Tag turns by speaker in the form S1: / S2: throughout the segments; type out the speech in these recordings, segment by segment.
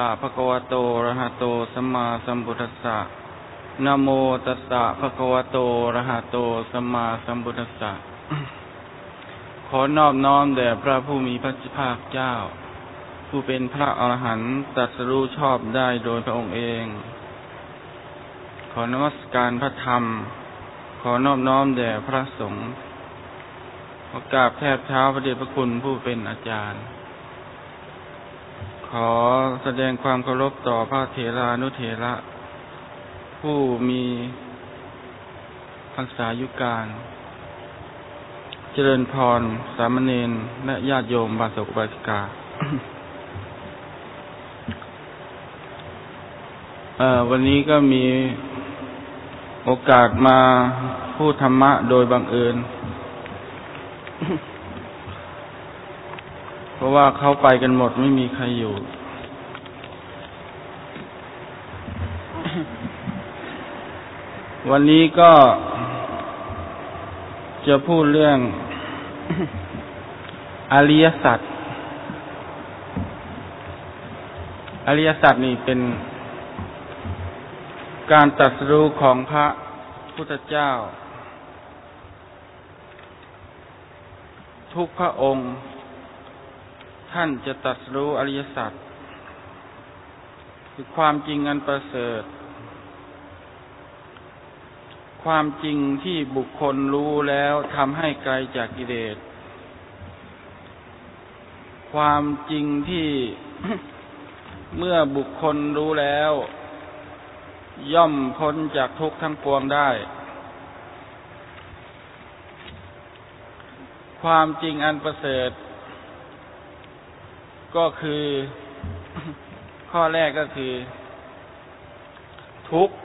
S1: ตัสสะภะคะวะโตอะระหะโตสัมมาสัมพุทธัสสะนะโมตัสสะภะคะวะโตอะระหะโตสัมมาสัมพุทธัสสะขอนอบน้อมแด่พระผู้มีพระภาคเจ้า ผู้เป็นพระอรหันต์ตรัสรู้ชอบได้โดยพระองค์เอง ขอนมัสการพระธรรม ขอนอบน้อมแด่พระสงฆ์ขอกราบแทบเท้าพระเดชพระคุณผู้เป็นอาจารย์ ขอแสดงความเคารพต่อพระเถรานุเถระ ผู้มีพรรษายุการ เจริญพร สามเณรและญาติโยมบาสกบาสิกาวันนี้ก็มีโอกาสมาพูดธรรมะโดยบังเอิญ เพราะว่าเขาไปกันหมดไม่มีใครอยู่ วันนี้ก็จะพูดเรื่องอริยสัจ อริยสัจนี่เป็นการตรัสรู้ของพระพุทธเจ้า ทุกพระองค์ ท่านจะตรัสรู้อริยสัจคือความจริงอันประเสริฐ ความจริงที่บุคคลรู้แล้วทำให้ไกลจากกิเลสความจริงที่เมื่อบุคคลรู้แล้ว ย่อมพ้นจากทุกข์ทั้งปวงได้ ความจริงอันประเสริฐ ก็คือ ข้อแรกก็คือ ทุกข์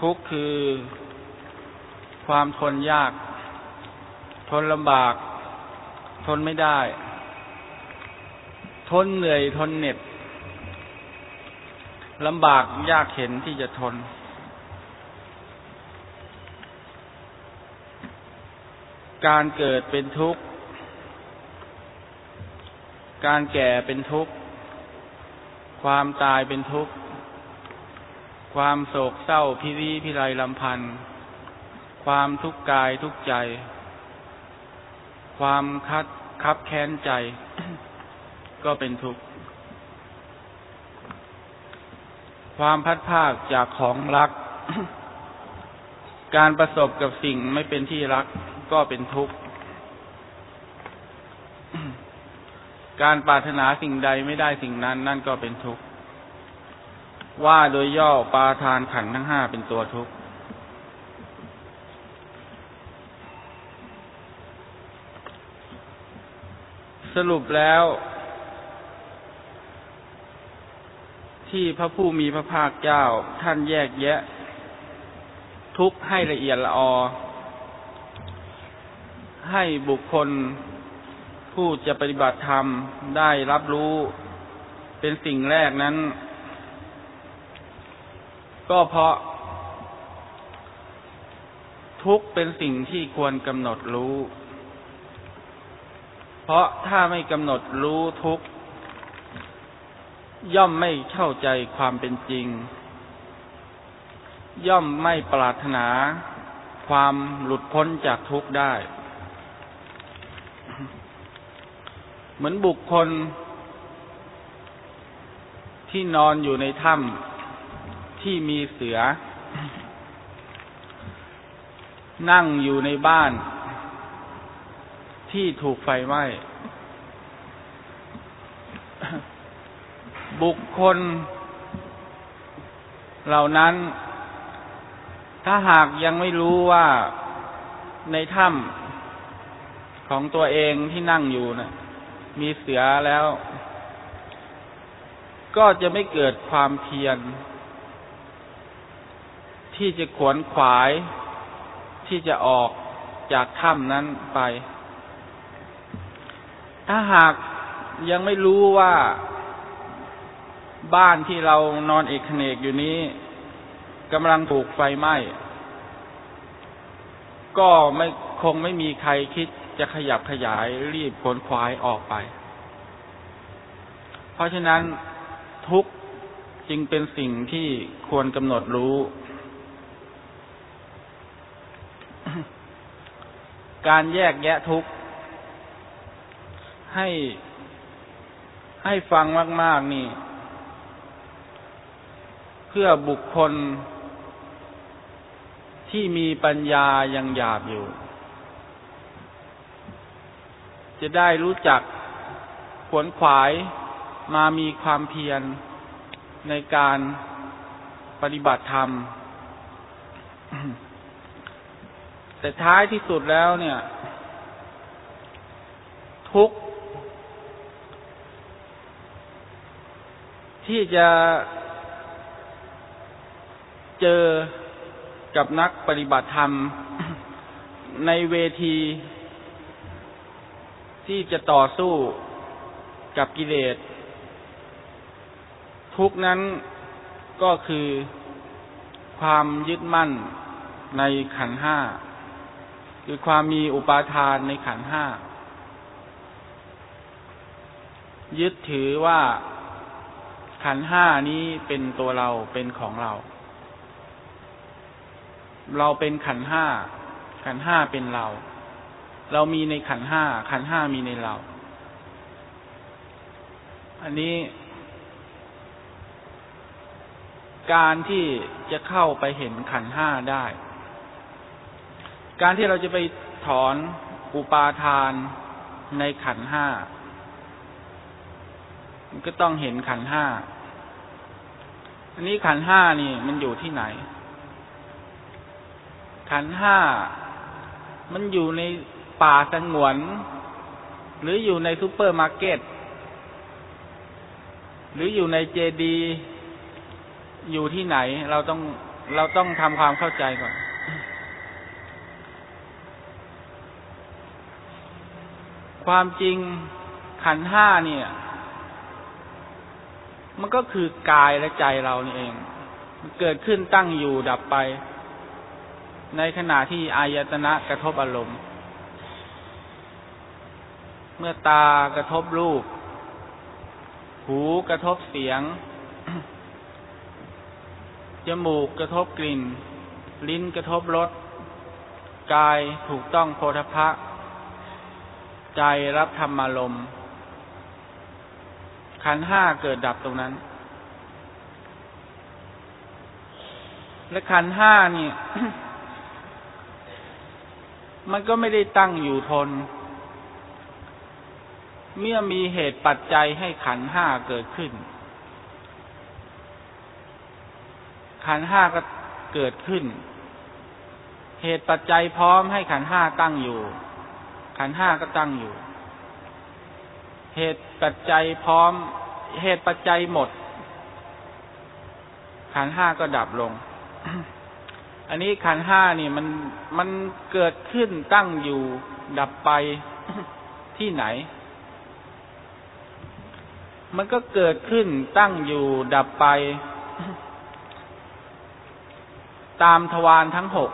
S1: ทุกข์คือ ความทนยาก ทนลำบาก ทนไม่ได้ ทนเหนื่อยทนเหน็ดลำบากยากเข็นที่จะทน การเกิดเป็นทุกข์ การแก่เป็นทุกข์ ความตายเป็นทุกข์ ความโศกเศร้าพิริพิไรลำพันธ์ความทุกข์กายทุกข์ใจ ความคัดคับแค้นใจ ก็เป็นทุกข์ ความพัดภาคจากของรัก การประสบกับสิ่งไม่เป็นที่รักก็เป็นทุกข์ การปรารถนาสิ่งใดไม่ได้สิ่งนั้นนั่นก็เป็นทุกข์ ว่าโดยย่อปาทานขันทั้งห้าเป็นตัวทุกข์ สรุปแล้ว ที่พระผู้มีพระภาคเจ้าท่านแยกแยะ ทุกข์ให้ละเอียดละออให้บุคคล ผู้จะปฏิบัติธรรมได้รับรู้เป็นสิ่งแรกนั้น ก็เพราะ ทุกเป็นสิ่งที่ควรกำหนดรู้ เพราะถ้าไม่กำหนดรู้ทุกย่อมไม่เข้าใจความเป็นจริง ย่อมไม่ปรารถนาความหลุดพ้นจากทุกข์ได้ เหมือนบุคคลที่นอนอยู่ในถ้ำที่มีเสือ นั่งอยู่ในบ้าน ที่ถูกไฟไหม้ บุคคล เหล่านั้น ถ้าหากยังไม่รู้ว่าในถ้ำของตัวเองที่นั่งอยู่นะ่ะ มีเสือแล้ว ก็จะไม่เกิดความเพียร ที่จะขวนขวาย ที่จะออกจากถ้ำนั้นไป ถ้าหากยังไม่รู้ว่าบ้านที่เรานอนเอกเนกอยู่นี้กำลังถูกไฟไหม้ ก็ไม่คงไม่มีใครคิด จะขยับขยายรีบขนควายออกไป เพราะฉะนั้นทุกจึงเป็นสิ่งที่ควรกำหนดรู้ การแยกแยะทุกให้ให้ฟังมาก ๆ นี่ เพื่อบุคคลที่มีปัญญายังหยาบอยู่ จะได้รู้จักขวนขวายมามีความเพียรในการปฏิบัติธรรม แต่ท้ายที่สุดแล้วเนี่ย ทุกที่จะเจอกับนักปฏิบัติธรรมในเวที ที่จะต่อสู้กับกิเลส ทุกนั้นก็คือความยึดมั่นในขันห้า คือความมีอุปาทานในขันห้า ยึดถือว่าขันห้านี้เป็นตัวเราเป็นของเรา เราเป็นขันห้า ขันห้าเป็นเรา เรามีในขันห้า ขันห้ามีในเรา อันนี้ การที่จะเข้าไปเห็นขันห้าได้ การที่เราจะไปถอนอุปาทานในขันห้า มันก็ต้องเห็นขันห้า อันนี้ขันห้านี่มันอยู่ที่ไหน ขันห้า มันอยู่ใน ป่าสงวน หรืออยู่ในซูเปอร์มาร์เก็ต หรืออยู่ในเจดีย์ อยู่ที่ไหน เราต้องเราต้องทำความเข้าใจก่อน ความจริงขันธ์ห้าเนี่ย มันก็คือกายและใจเรานี่เอง มันเกิดขึ้นตั้งอยู่ดับไป ในขณะที่อายตนะกระทบอารมณ์ เมื่อตากระทบรูป หูกระทบเสียง จมูกกระทบกลิ่น ลิ้นกระทบรส กายถูกต้องโพธพะ ใจรับธรรมารมณ์ขันห้าเกิดดับตรงนั้น และขันห้านี่ มันก็ไม่ได้ตั้งอยู่ทน เมื่อมีเหตุปัจจัยให้ขันห้าเกิดขึ้น ขันห้าก็เกิดขึ้น เหตุปัจจัยพร้อมให้ขันห้าตั้งอยู่ ขันห้าก็ตั้งอยู่ เหตุปัจจัยพร้อม เหตุปัจจัยหมด ขันห้าก็ดับลง อันนี้ขันห้านี่มันมันเกิดขึ้นตั้งอยู่ดับไปที่ไหน มันก็เกิดขึ้นตั้งอยู่ดับไป ตามทวารทั้งหก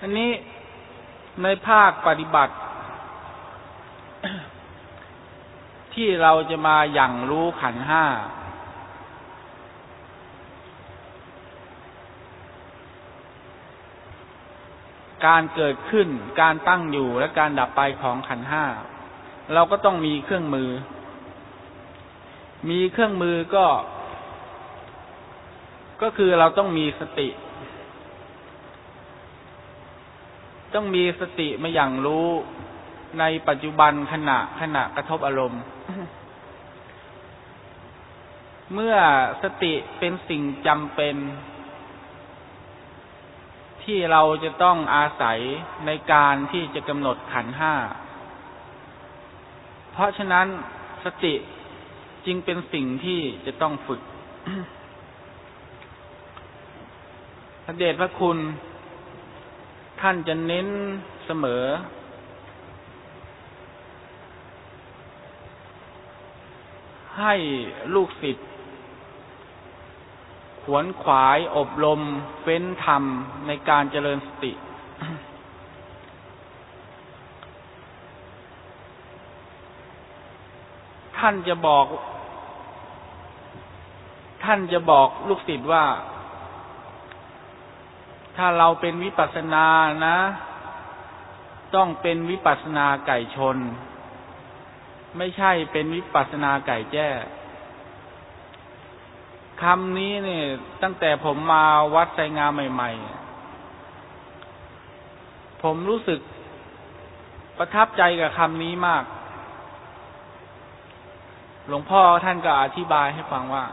S1: อันนี้ในภาคปฏิบัติ ที่เราจะมาอย่างรู้ขันห้า การเกิดขึ้น การตั้งอยู่และการดับไปของขันห้า เราก็ต้องมีเครื่องมือ มีเครื่องมือก็ ก็คือเราต้องมีสติ ต้องมีสติมาอย่างรู้ในปัจจุบันขณะขณะกระทบอารมณ์ เมื่อสติเป็นสิ่งจำเป็น ที่เราจะต้องอาศัยในการที่จะกำหนดขันห้า เพราะฉะนั้นสติจึงเป็นสิ่งที่จะต้องฝึก พระเดชพระคุณ ท่านจะเน้นเสมอ ให้ลูกศิษย์ขวนขวายอบรมเฟ้นธรรมในการเจริญสติ ท่านจะบอก ท่านจะบอกลูกศิษย์ว่า ถ้าเราเป็นวิปัสสนานะ ต้องเป็นวิปัสสนาไก่ชน ไม่ใช่เป็นวิปัสสนาไก่แจ้คำนี้เนี่ย ตั้งแต่ผมมาวัดไซงามใหม่ ๆ ผมรู้สึกประทับใจกับคำนี้มาก หลวงพ่อท่านก็อธิบายให้ฟังว่า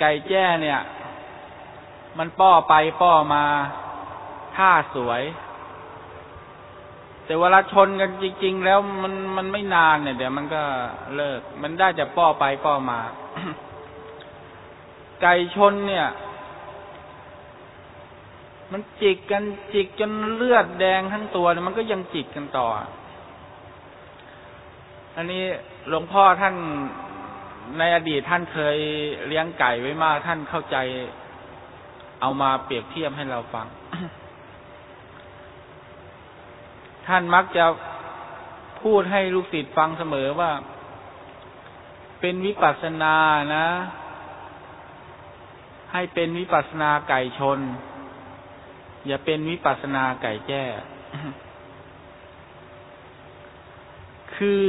S1: ไก่แจ้เนี่ย มันป้อไปป้อมาท่าสวย แต่เวลาชนกันจริง ๆ แล้วมันมันไม่นานเนี่ย เดี๋ยวมันก็เลิก มันได้จะป้อไปป้อมา ไก่ชนเนี่ย มันจิกกันจิกจนเลือดแดงทั้งตัวเนี่ยมันก็ยังจิกกันต่อ อันนี้หลวงพ่อท่านในอดีตท่านเคยเลี้ยงไก่ไว้มากท่านเข้าใจเอามาเปรียบเทียบให้เราฟัง ท่านมักจะพูดให้ลูกศิษย์ฟังเสมอว่า เป็นวิปัสสนานะ ให้เป็นวิปัสสนาไก่ชน อย่าเป็นวิปัสสนาไก่แจ้ คือ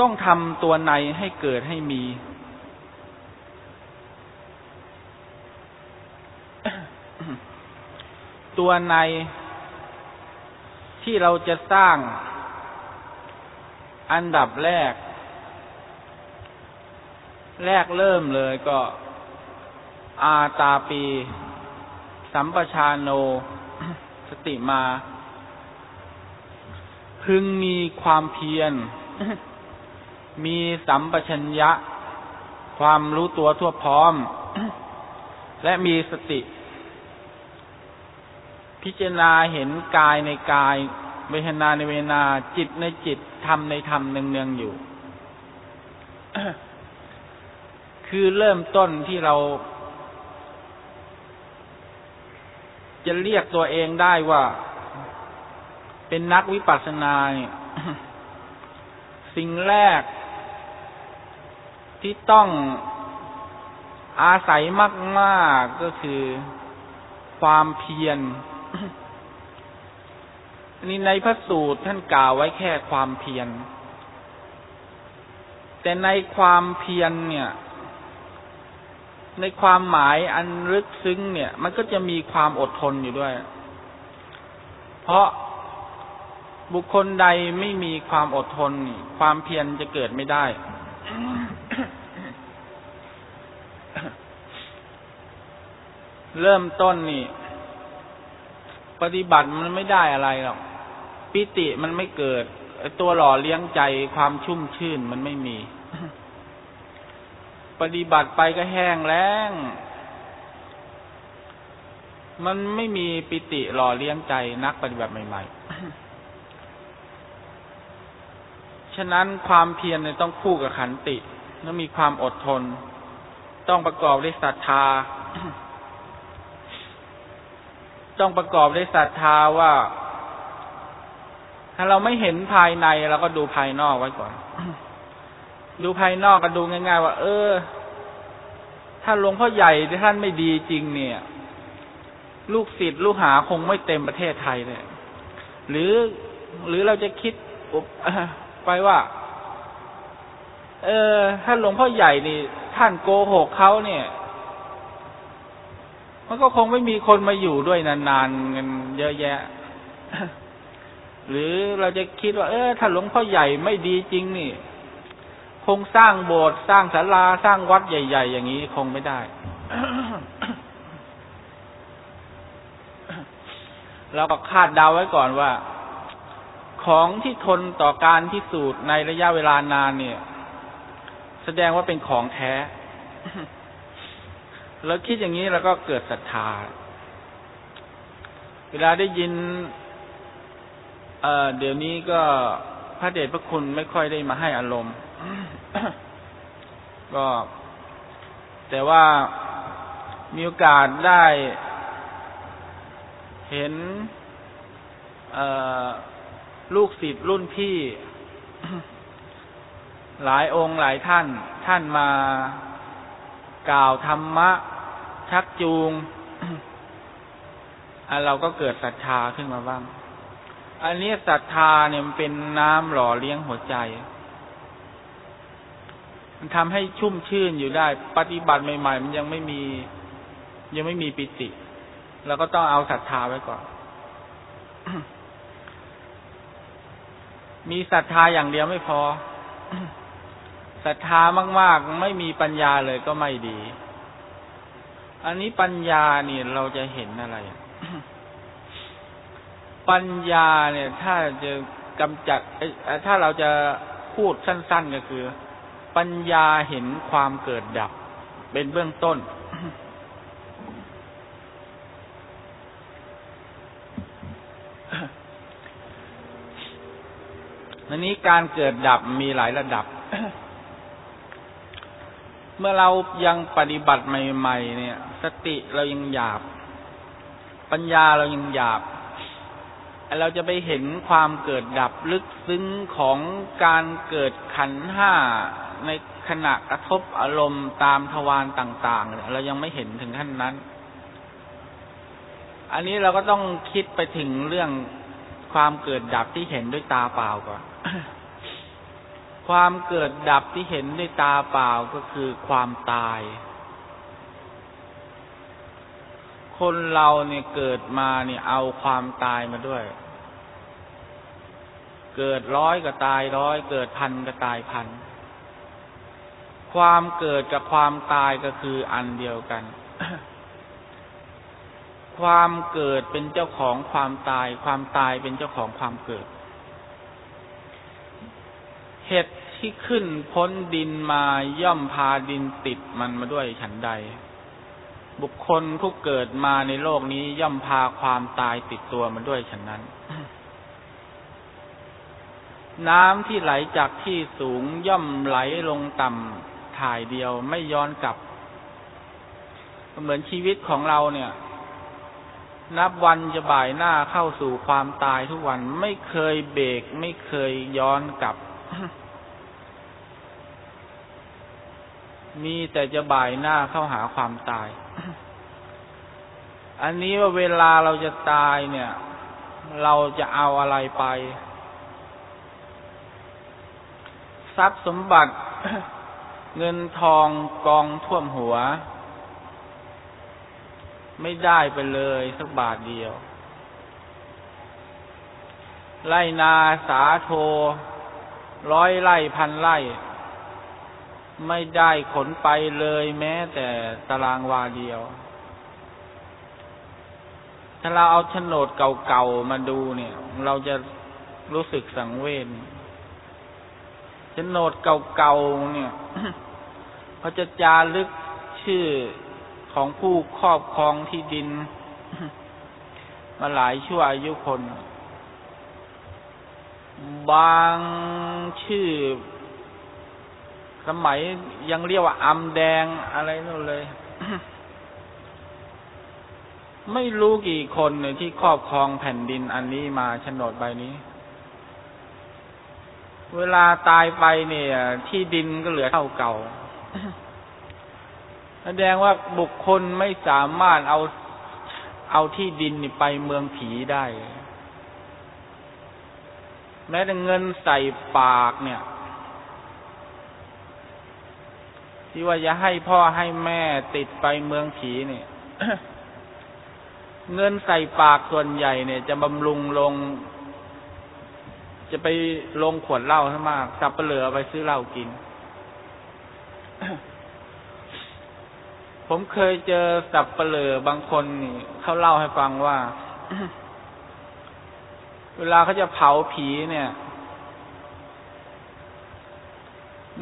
S1: ต้องทำตัวในให้เกิดให้มี ตัวในที่เราจะสร้างอันดับแรก แรกเริ่มเลยก็ อาตาปี สัมปชาโน สติมา พึงมีความเพียร มีสัมปชัญญะ ความรู้ตัวทั่วพร้อม และมีสติ พิจารณาเห็นกายในกาย เวทนาในเวทนาจิตในจิตธรรมในธรรมเนืองๆอยู่ คือเริ่มต้นที่เรา จะเรียกตัวเองได้ว่า เป็นนักวิปัสสนาเนี่ยสิ่งแรก ที่ต้องอาศัยมากๆก็คือความเพียรอันนี้ในพระสูตรท่านกล่าวไว้แค่ความเพียร แต่ในความเพียรเนี่ย ในความหมายอันลึกซึ้งเนี่ย มันก็จะมีความอดทนอยู่ด้วย เพราะบุคคลใดไม่มีความอดทน ความเพียรจะเกิดไม่ได้ เริ่มต้นนี่ ปฏิบัติมันไม่ได้อะไรหรอกปิติมันไม่เกิดตัวหล่อเลี้ยงใจความชุ่มชื่นมันไม่มี ปฏิบัติไปก็แห้งแล้ง มันไม่มีปิติหล่อเลี้ยงใจนักปฏิบัติใหม่ๆ ฉะนั้นความเพียรเนี่ยต้องคู่กับขันติ ต้องมีความอดทน ต้องประกอบด้วยศรัทธา ต้องประกอบด้วยศรัทธาว่า ถ้าเราไม่เห็นภายในเราก็ดูภายนอกไว้ก่อน ดูภายนอกก็ดูง่ายๆว่า เออ ถ้าหลวงพ่อใหญ่ท่านไม่ดีจริงเนี่ย ลูกศิษย์ลูกหาคงไม่เต็มประเทศไทยเลยหรือหรือเราจะคิดไปว่า เออ ถ้าหลวงพ่อใหญ่นี่ ท่านโกหกเขาเนี่ย มันก็คงไม่มีคนมาอยู่ด้วยนานๆกันเยอะแยะ หรือเราจะคิดว่า เออถ้าหลวงพ่อใหญ่ไม่ดีจริงนี่ คงสร้างโบสถ์สร้างศาลาสร้างวัดใหญ่ ๆ อย่างนี้คงไม่ได้เราก็คาดเดาไว้ก่อนว่า ของที่ทนต่อการพิสูจน์ในระยะเวลานานเนี่ย แสดงว่าเป็นของแท้ แล้วคิดอย่างนี้แล้วก็เกิดศรัทธา เวลาได้ยินเออเดี๋ยวนี้ก็พระเดชพระคุณไม่ค่อยได้มาให้อารมณ์ ก็ แต่ว่ามีโอกาสได้เห็นลูกศิษย์รุ่นพี่ หลายองค์หลายท่าน ท่านมา กล่าวธรรมะ ชักจูงอันเราก็เกิดศรัทธาขึ้นมาบ้าง อันนี้ศรัทธาเนี่ยมันเป็นน้ำหล่อเลี้ยงหัวใจ มันทำให้ชุ่มชื่นอยู่ได้ ปฏิบัติใหม่ ๆ มันยังไม่มี ยังไม่มีปิติเราก็ต้องเอาศรัทธาไว้ก่อน มีศรัทธาอย่างเดียวไม่พอ ศรัทธามาก ๆ ไม่มีปัญญาเลยก็ไม่ดี อันนี้ปัญญาเนี่ยเราจะเห็นอะไร ปัญญาเนี่ย ถ้าจะกำจัดถ้าเราจะพูดสั้น ๆ ก็คือ ปัญญาเห็นความเกิดดับ เป็นเบื้องต้นอันนี้การเกิดดับมีหลายระดับ เมื่อเรายังปฏิบัติใหม่ ๆ เนี่ย สติเรายังหยาบ ปัญญาเรายังหยาบ เราจะไปเห็นความเกิดดับลึกซึ้งของการเกิดขันห้าในขณะกระทบอารมณ์ตามทวารต่าง ๆ เรายังไม่เห็นถึงขั้นนั้น อันนี้เราก็ต้องคิดไปถึงเรื่องความเกิดดับที่เห็นด้วยตาเปล่าก่อน ความเกิดดับที่เห็นด้วยตาเปล่าก็คือความตาย คนเราเนี่ยเกิดมาเนี่ยเอาความตายมาด้วย เกิดร้อยก็ตายร้อย เกิดพันก็ตายพัน ความเกิดกับความตายก็คืออันเดียวกัน ความเกิดเป็นเจ้าของความตาย ความตายเป็นเจ้าของความเกิดเห็ด ที่ขึ้นพ้นดินมาย่อมพาดินติดมันมาด้วยฉันใด บุคคลผู้เกิดมาในโลกนี้ย่อมพาความตายติดตัวมาด้วยฉันนั้น น้ำที่ไหลจากที่สูงย่อมไหลลงต่ำถ่ายเดียวไม่ย้อนกลับ เหมือนชีวิตของเราเนี่ย นับวันจะบ่ายหน้าเข้าสู่ความตายทุกวันไม่เคยเบรกไม่เคยย้อนกลับ มีแต่จะบ่ายหน้าเข้าหาความตาย อันนี้ว่าเวลาเราจะตายเนี่ย เราจะเอาอะไรไป ทรัพย์สมบัติเงินทองกองท่วมหัว ไม่ได้ไปเลยสักบาทเดียว ไล่นาสาโท ร้อยไล่พันไล่ ไม่ได้ขนไปเลยแม้แต่ตารางวาเดียว ถ้าเราเอาโฉนดเก่าๆมาดูเนี่ย เราจะรู้สึกสังเวชโฉนดเก่าๆเนี่ยเขาจะจารึกชื่อของผู้ครอบครองที่ดิน มาหลายชั่วอายุคน บางชื่อ สมัยยังเรียกว่าอำแดงอะไรนู่นเลย ไม่รู้กี่คนเนี่ยที่ครอบครองแผ่นดินอันนี้มาโฉนดใบนี้ เวลาตายไปเนี่ย ที่ดินก็เหลือเท่าเก่า แสดงว่าบุคคลไม่สามารถเอาเอาที่ดินไปเมืองผีได้ แม้แต่เงินใส่ปากเนี่ย ที่ว่าจะให้พ่อให้แม่ติดไปเมืองผีเนี่ยเงินใส่ปากส่วนใหญ่เนี่ย จะบำรุงลง จะไปลงขวดเหล้าซะมากสับเปลือไปซื้อเหล้ากิน ผมเคยเจอสับเปลือบางคนนี่เขาเล่าให้ฟังว่า เวลาเขาจะเผาผีเนี่ย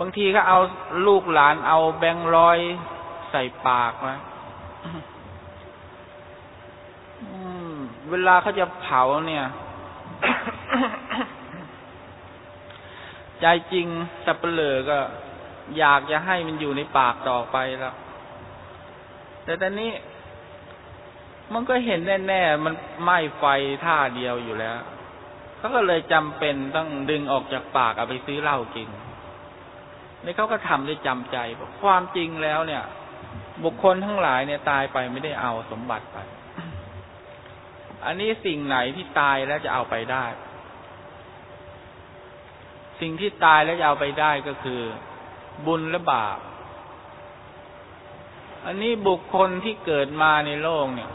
S1: บางทีก็เอาลูกหลานเอาแบงร้อยใส่ปากนะเวลาเขาจะเผาเนี่ย ใจจริงสับเปลือก็ อยากจะให้มันอยู่ในปากต่อไปแล้ว แต่ตอนนี้ มันก็เห็นแน่ๆ มันไหม้ไฟท่าเดียวอยู่แล้วเขาก็เลยจำเป็นต้องดึงออกจากปากเอาไปซื้อเหล้ากิน นี่เขาก็ทำด้วยจำใจความจริงแล้วเนี่ย บุคคลทั้งหลายเนี่ยตายไปไม่ได้เอาสมบัติไป อันนี้สิ่งไหนที่ตายแล้วจะเอาไปได้ สิ่งที่ตายแล้วจะเอาไปได้ก็คือ บุญและบาป อันนี้บุคคลที่เกิดมาในโลกเนี่ย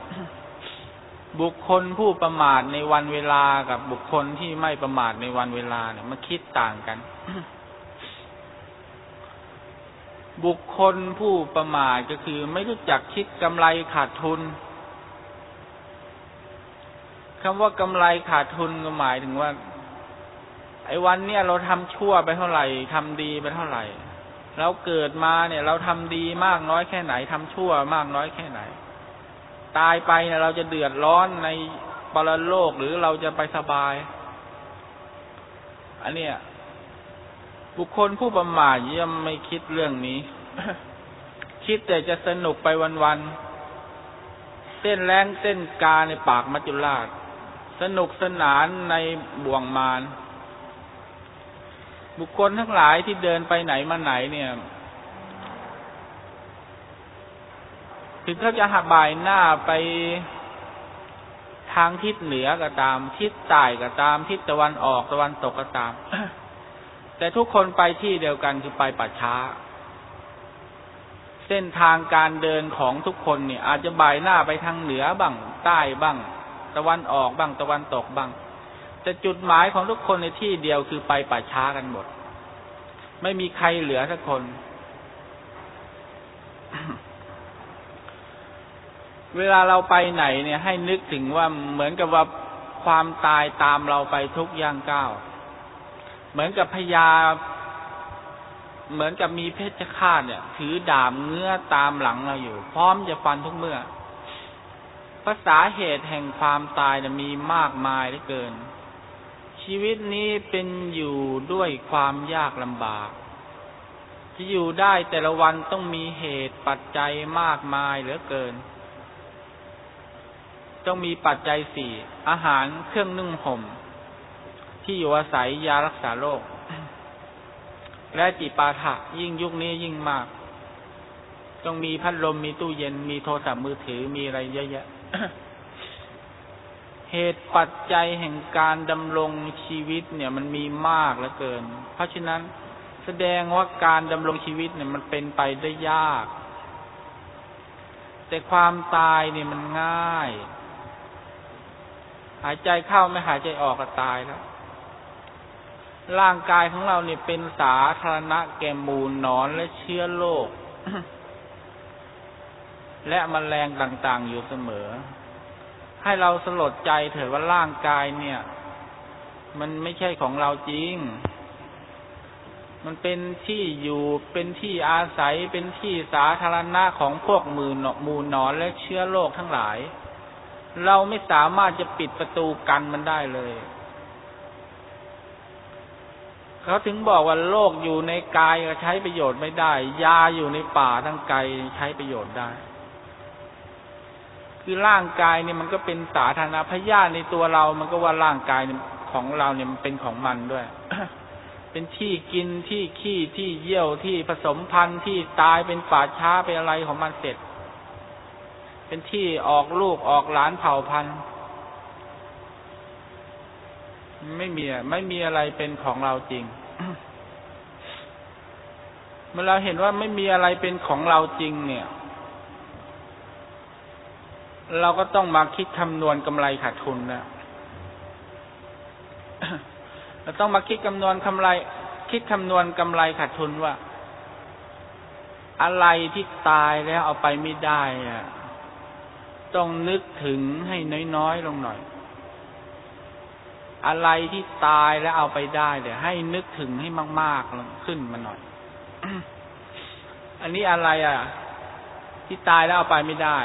S1: บุคคลผู้ประมาทในวันเวลากับบุคคลที่ไม่ประมาทในวันเวลาเนี่ยมันคิดต่างกัน บุคคลผู้ประมาทก็คือไม่รู้จักคิดกำไรขาดทุนคำว่ากำไรขาดทุนก็หมายถึงว่า ไอ้วันเนี้ยเราทำชั่วไปเท่าไหร่ทำดีไปเท่าไหร่เราเกิดมาเนี่ย เราทำดีมากน้อยแค่ไหนทำชั่วมากน้อยแค่ไหน ตายไปเนี่ยเราจะเดือดร้อนในปรโลกหรือเราจะไปสบาย อันเนี้ย บุคคลผู้ประมาทย่อมไม่คิดเรื่องนี้ คิดแต่จะสนุกไปวันๆเต้นแรงเต้นกาในปากมัจจุราช สนุกสนานในบ่วงมารบุคคลทั้งหลายที่เดินไปไหนมาไหนเนี่ย ถึงเขาจะหักบ่ายหน้าไปทางทิศเหนือก็ตาม ทิศใต้ก็ตาม ทิศตะวันออกตะวันตกก็ตาม แต่ทุกคนไปที่เดียวกันคือไปป่าช้า เส้นทางการเดินของทุกคนเนี่ย อาจจะบ่ายหน้าไปทางเหนือบ้างใต้บ้าง ตะวันออกบ้างตะวันตกบ้าง แต่จุดหมายของทุกคนในที่เดียวคือไปป่าช้ากันหมด ไม่มีใครเหลือสักคน เวลาเราไปไหนเนี่ย ให้นึกถึงว่าเหมือนกับว่าความตายตามเราไปทุกย่างก้าว เหมือนกับพญาเหมือนกับมีเพชฌฆาตเนี่ย ถือดาบเงื้อตามหลังเราอยู่ พร้อมจะฟันทุกเมื่อภาษาเหตุแห่งความตายมีมากมายเหลือเกิน ชีวิตนี้เป็นอยู่ด้วยความยากลำบาก ที่อยู่ได้แต่ละวันต้องมีเหตุปัจจัยมากมายเหลือเกิน ต้องมีปัจจัยสี่อาหารเครื่องนึ่งห่ม ที่อยู่อาศัยยารักษาโรค และจิปาถะยิ่งยุคนี้ยิ่งมากต้องมีพัดลมมีตู้เย็นมีโทรศัพท์มือถือมีอะไรเยอะแยะ เหตุปัจจัยแห่งการดำรงชีวิตเนี่ย มันมีมากเหลือเกิน เพราะฉะนั้นแสดงว่าการดำรงชีวิตเนี่ยมันเป็นไปได้ยาก แต่ความตายเนี่ยมันง่าย หายใจเข้าไม่หายใจออกก็ตายแล้ว ร่างกายของเราเนี่ยเป็นสาธารณะแก่มูลนอนและเชื้อโรคและมแมลงต่างๆอยู่เสมอ ให้เราสลดใจเถิดว่าร่างกายเนี่ย มันไม่ใช่ของเราจริง มันเป็นที่อยู่เป็นที่อาศัยเป็นที่สาธารณะของพวกมือมูลนอนและเชื้อโรคทั้งหลาย เราไม่สามารถจะปิดประตูกันมันได้เลย เขาถึงบอกว่าโลกอยู่ในกายก็ใช้ประโยชน์ไม่ได้ ยาอยู่ในป่าทั้งไกลใช้ประโยชน์ได้ คือร่างกายเนี่ยมันก็เป็นสาธารณพยาธิในตัวเรา มันก็ว่าร่างกายของเราเนี่ยมันเป็นของมันด้วย เป็นที่กินที่ขี้ที่เยี่ยวที่ผสมพันธุ์ที่ตายเป็นป่าช้าเป็นอะไรของมันเสร็จ เป็นที่ออกลูกออกหลานเผ่าพันธุ์ ไม่มีไม่มีอะไรเป็นของเราจริง เมื่อเราเห็นว่าไม่มีอะไรเป็นของเราจริง เนี่ย เราก็ต้องมาคิดคำนวณกำไรขาดทุนนะเราต้องมาคิดคำนวณกำไร คิดคำนวณกำไรขาดทุนว่า อะไรที่ตายแล้วเอาไปไม่ได้อะต้องนึกถึงให้น้อยๆลงหน่อย อะไรที่ตายแล้วเอาไปได้เดี๋ยวให้นึกถึงให้มากๆขึ้นมาหน่อย อันนี้อะไรอะ ที่ตายแล้วเอาไปไม่ได้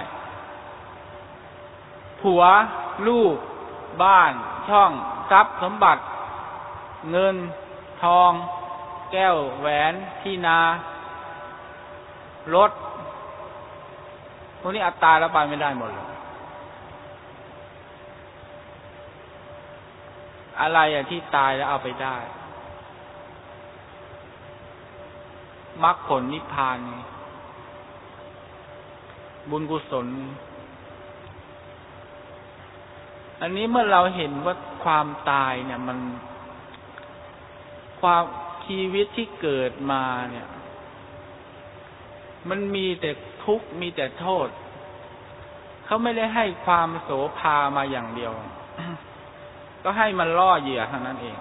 S1: ผัว ลูก บ้าน ช่อง ทรัพย์สมบัติ เงิน ทอง แก้ว แหวน ที่นา รถ พวกนี้อัตตาแล้วไปไม่ได้หมดเลย อะไรอะที่ตายแล้วเอาไปได้มรรคผลนิพพาน บุญกุศล อันนี้เมื่อเราเห็นว่าความตายเนี่ย มัน ความชีวิตที่เกิดมาเนี่ย มันมีแต่ทุกข์มีแต่โทษ เขาไม่ได้ให้ความโสภามาอย่างเดียว ก็ให้มันล่อเหยื่อเท่านั้นเอง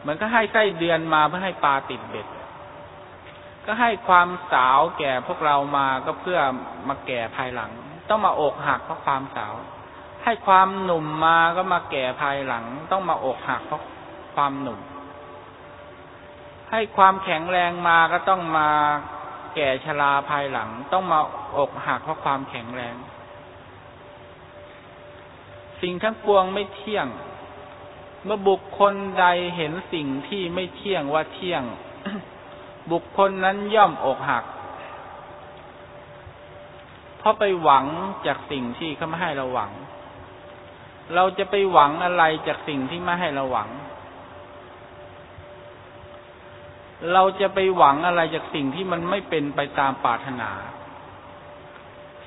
S1: เหมือนก็ให้ไส้เดือนมาเพื่อให้ปลาติดเบ็ด ก็ให้ความสาวแก่พวกเรามาก็เพื่อมาแก่ภายหลัง ต้องมาอกหักเพราะความสาว ให้ความหนุ่มมาก็มาแก่ภายหลัง ต้องมาอกหักเพราะความหนุ่ม ให้ความแข็งแรงมาก็ต้องมาแก่ชราภายหลัง ต้องมาอกหักเพราะความแข็งแรง สิ่งทั้งปวงไม่เที่ยง เมื่อบุคคลใดเห็นสิ่งที่ไม่เที่ยงว่าเที่ยง บุคคลนั้นย่อมอกหัก เพราะไปหวังจากสิ่งที่เขาไม่ให้เราหวัง เราจะไปหวังอะไรจากสิ่งที่ไม่ให้เราหวัง เราจะไปหวังอะไรจากสิ่งที่มันไม่เป็นไปตามปรารถนา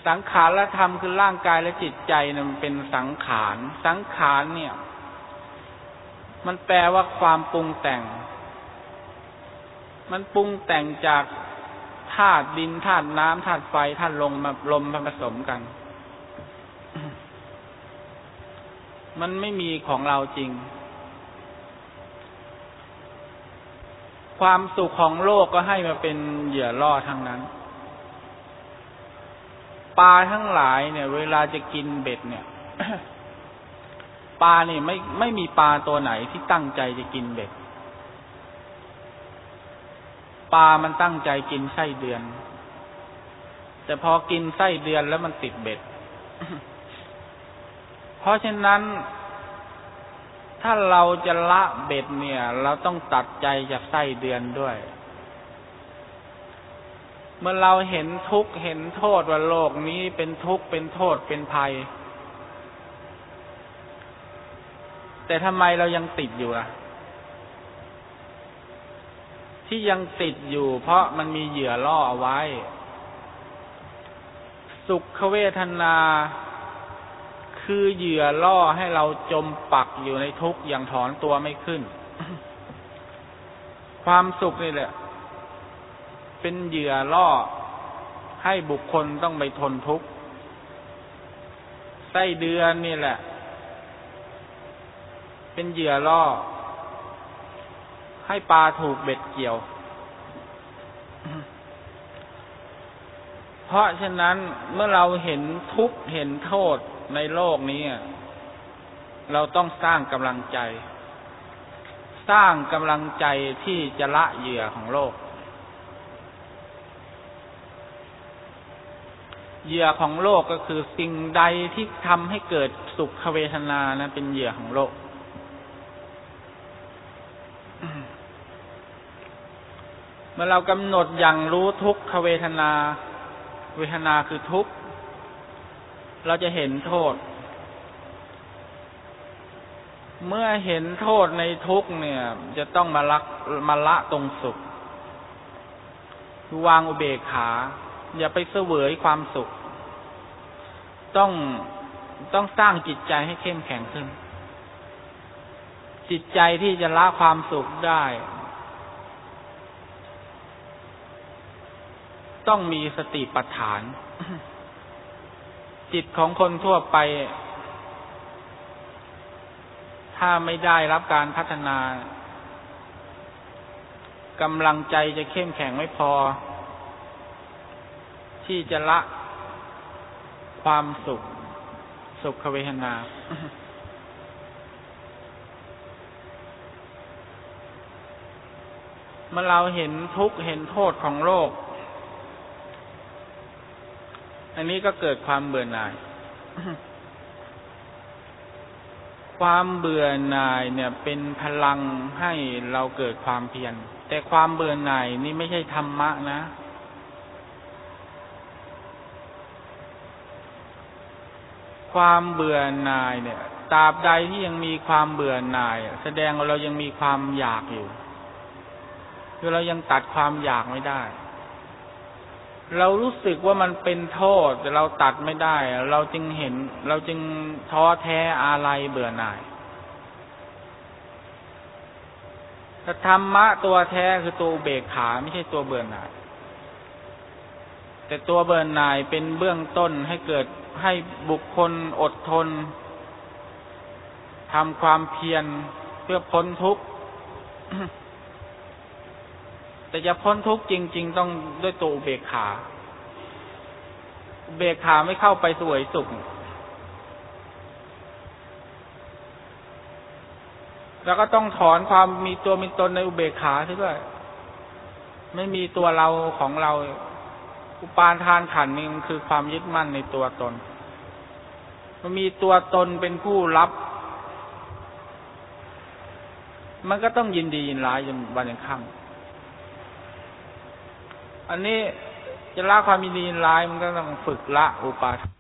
S1: สังขารและธรรมคือร่างกายและจิตใจนะมันเป็นสังขาร สังขารเนี่ย มันแปลว่าความปรุงแต่ง มันปรุงแต่งจากธาตุดินธาตุน้ำธาตุไฟธาตุลมมาลมมาผสมกัน มันไม่มีของเราจริง ความสุขของโลกก็ให้มาเป็นเหยื่อล่อทั้งนั้นปลาทั้งหลายเนี่ย เวลาจะกินเบ็ดเนี่ย ปลาเนี่ยไม่ไม่มีปลาตัวไหนที่ตั้งใจจะกินเบ็ดปลามันตั้งใจกินไส้เดือน แต่พอกินไส้เดือนแล้วมันติดเบ็ด เพราะฉะนั้น ถ้าเราจะละเบ็ดเนี่ย เราต้องตัดใจจากไส้เดือนด้วย เมื่อเราเห็นทุกข์เห็นโทษว่าโลกนี้เป็นทุกข์เป็นโทษเป็นภัย แต่ทำไมเรายังติดอยู่อะ ที่ยังติดอยู่ เพราะมันมีเหยื่อล่อเอาไว้ สุขเวทนา คือเหยื่อล่อให้เราจมปักอยู่ในทุกข์อย่างถอนตัวไม่ขึ้น ความสุขนี่แหละ เป็นเหยื่อล่อ ให้บุคคลต้องไปทนทุกข์ไส้เดือนนี่แหละ เป็นเหยื่อล่อ ให้ปลาถูกเบ็ดเกี่ยว เพราะฉะนั้นเมื่อเราเห็นทุกข์เห็นโทษในโลกนี้ เราต้องสร้างกำลังใจ สร้างกำลังใจที่จะละเหยื่อของโลก เหยื่อของโลกก็คือสิ่งใดที่ทำให้เกิดสุขเวทนานะเป็นเหยื่อของโลก มื่อเรากำหนดอย่างรู้ทุกขเวทนา เวทนาคือทุกข์เราจะเห็นโทษ เมื่อเห็นโทษในทุกเนี่ย จะต้องมาลักมาละตรงสุขวางอุเบกขา อย่าไปเสวยความสุข ต้องต้องสร้างจิตใจให้เข้มแข็งขึ้น จิตใจที่จะละความสุขได้ ต้องมีสติปัฏฐาน จิตของคนทั่วไป ถ้าไม่ได้รับการพัฒนากำลังใจจะเข้มแข็งไม่พอ ที่จะละความสุข สุขเวทนา เมื่อเราเห็นทุกข์เห็นโทษของโลก อันนี้ก็เกิดความเบื่อหน่าย ความเบื่อหน่ายเนี่ย เป็นพลังให้เราเกิดความเพียร แต่ความเบื่อหน่ายนี่ไม่ใช่ธรรมะนะ ความเบื่อหน่ายเนี่ยตราบใดที่ยังมีความเบื่อหน่าย แสดงว่าเรายังมีความอยากอยู่คือเรายังตัดความอยากไม่ได้ เรารู้สึกว่ามันเป็นโทษแต่เราตัดไม่ได้ เราจึงเห็น เราจึงท้อแท้อะไรเบื่อหน่ายแต่ธรรมะตัวแท้คือตัวอุเบกขาไม่ใช่ตัวเบื่อหน่าย แต่ตัวเบื่อหน่ายเป็นเบื้องต้นให้เกิดให้บุคคลอดทนทำความเพียรเพื่อพ้นทุกข์ แต่จะพ้นทุกข์จริง ๆ ต้องด้วยตัวอุเบกขาอุเบกขาไม่เข้าไปสวยสุข แล้วก็ต้องถอนความมีตัวมีตนในอุเบกขาด้วย ไม่มีตัวเราของเรา อุปาทานขันนี่มันคือความยึดมั่นในตัวตน มันมีตัวตนเป็นผู้รับ มันก็ต้องยินดียินร้ายจนวันยังค่ำ อันนี้จะละความยินดีนร้ายมันก็ต้องฝึกละอุปาทาน